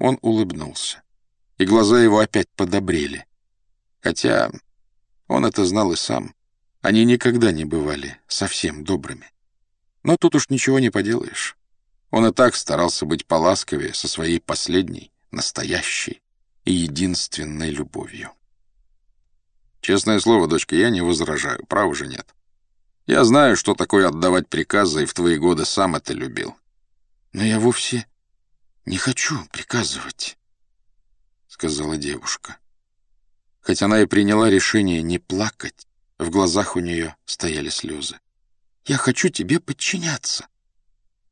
Он улыбнулся, и глаза его опять подобрели. Хотя он это знал и сам. Они никогда не бывали совсем добрыми. Но тут уж ничего не поделаешь. Он и так старался быть поласковее со своей последней, настоящей и единственной любовью. Честное слово, дочка, я не возражаю, права же нет. Я знаю, что такое отдавать приказы, и в твои годы сам это любил. Но я вовсе не хочу приказывать, — сказала девушка. Хоть она и приняла решение не плакать, в глазах у нее стояли слезы. «Я хочу тебе подчиняться».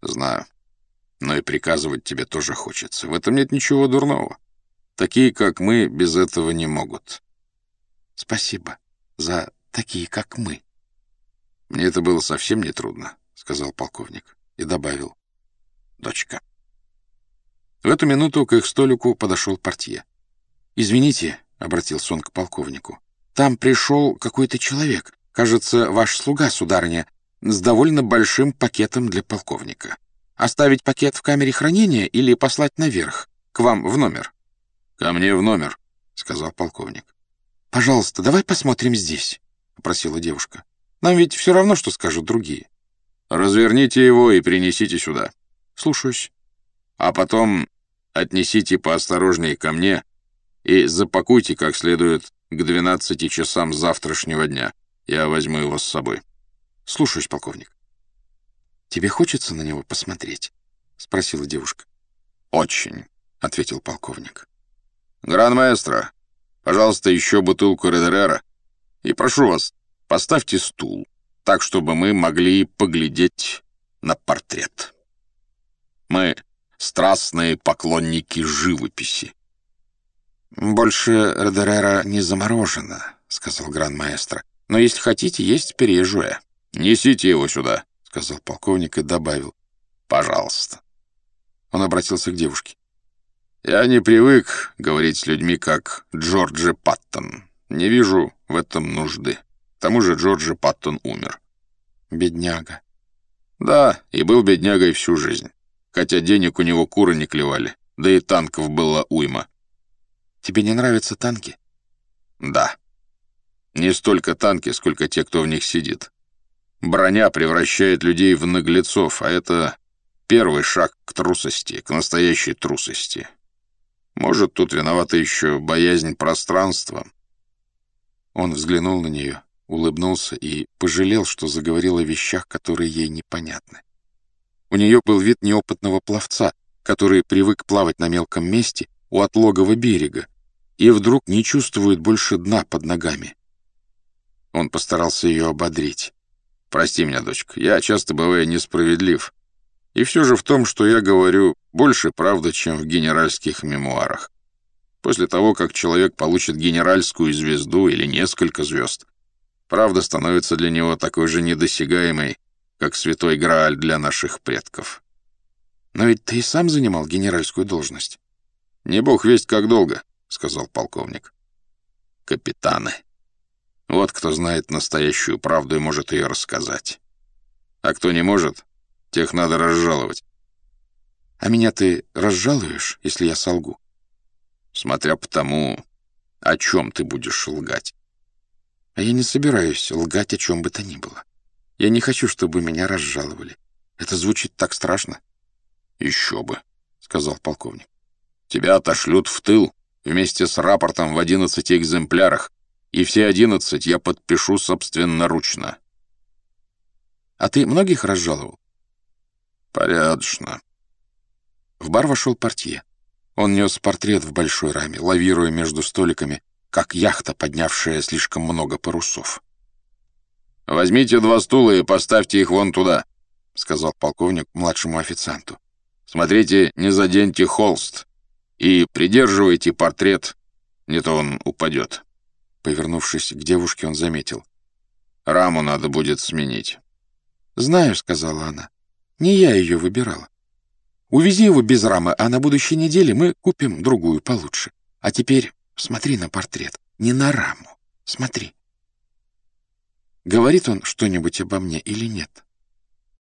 «Знаю. Но и приказывать тебе тоже хочется. В этом нет ничего дурного. Такие, как мы, без этого не могут». «Спасибо за такие, как мы». «Мне это было совсем не трудно», — сказал полковник и добавил. «Дочка». В эту минуту к их столику подошел портье. «Извините», — обратился он к полковнику. «Там пришел какой-то человек, кажется, ваш слуга, сударыня, с довольно большим пакетом для полковника. Оставить пакет в камере хранения или послать наверх, к вам в номер?» «Ко мне в номер», — сказал полковник. «Пожалуйста, давай посмотрим здесь», — попросила девушка. «Нам ведь все равно, что скажут другие». «Разверните его и принесите сюда». «Слушаюсь». «А потом отнесите поосторожнее ко мне и запакуйте как следует к 12 часам завтрашнего дня. Я возьму его с собой. Слушаюсь, полковник. Тебе хочется на него посмотреть? Спросила девушка. Очень, ответил полковник. Гран-маэстро, пожалуйста, еще бутылку Редерера. И прошу вас, поставьте стул, так, чтобы мы могли поглядеть на портрет. Мы страстные поклонники живописи. «Больше Родерера не заморожено», — сказал гран-маэстро. «Но если хотите, есть пережуя». «Несите его сюда», — сказал полковник и добавил. «Пожалуйста». Он обратился к девушке. «Я не привык говорить с людьми, как Джорджи Паттон. Не вижу в этом нужды. К тому же Джорджи Паттон умер». «Бедняга». «Да, и был беднягой всю жизнь. Хотя денег у него куры не клевали, да и танков было уйма. Тебе не нравятся танки? Да. Не столько танки, сколько те, кто в них сидит. Броня превращает людей в наглецов, а это первый шаг к трусости, к настоящей трусости. Может, тут виновата еще боязнь пространства. Он взглянул на нее, улыбнулся и пожалел, что заговорил о вещах, которые ей непонятны. У нее был вид неопытного пловца, который привык плавать на мелком месте у отлогого берега и вдруг не чувствует больше дна под ногами. Он постарался ее ободрить. «Прости меня, дочка, я часто бываю несправедлив. И все же в том, что я говорю, больше правда, чем в генеральских мемуарах. После того, как человек получит генеральскую звезду или несколько звезд, правда становится для него такой же недосягаемой, как святой Грааль для наших предков. Но ведь ты и сам занимал генеральскую должность. Не бог весть как долго, — сказал полковник. Капитаны. Вот кто знает настоящую правду и может ее рассказать. А кто не может, тех надо разжаловать. А меня ты разжалуешь, если я солгу? Смотря по тому, о чем ты будешь лгать. А я не собираюсь лгать о чем бы то ни было. Я не хочу, чтобы меня разжаловали. Это звучит так страшно. Еще бы, — сказал полковник. Тебя отошлют в тыл вместе с рапортом в одиннадцати экземплярах, и все одиннадцать я подпишу собственноручно. А ты многих разжаловал? Порядочно. В бар вошел портье. Он нес портрет в большой раме, лавируя между столиками, как яхта, поднявшая слишком много парусов. «Возьмите два стула и поставьте их вон туда», — сказал полковник младшему официанту. «Смотрите, не заденьте холст. И придерживайте портрет, не то он упадет. Повернувшись к девушке, он заметил. Раму надо будет сменить. «Знаю», — сказала она. «Не я ее выбирала. Увези его без рамы, а на будущей неделе мы купим другую получше. А теперь смотри на портрет, не на раму. Смотри». Говорит он что-нибудь обо мне или нет?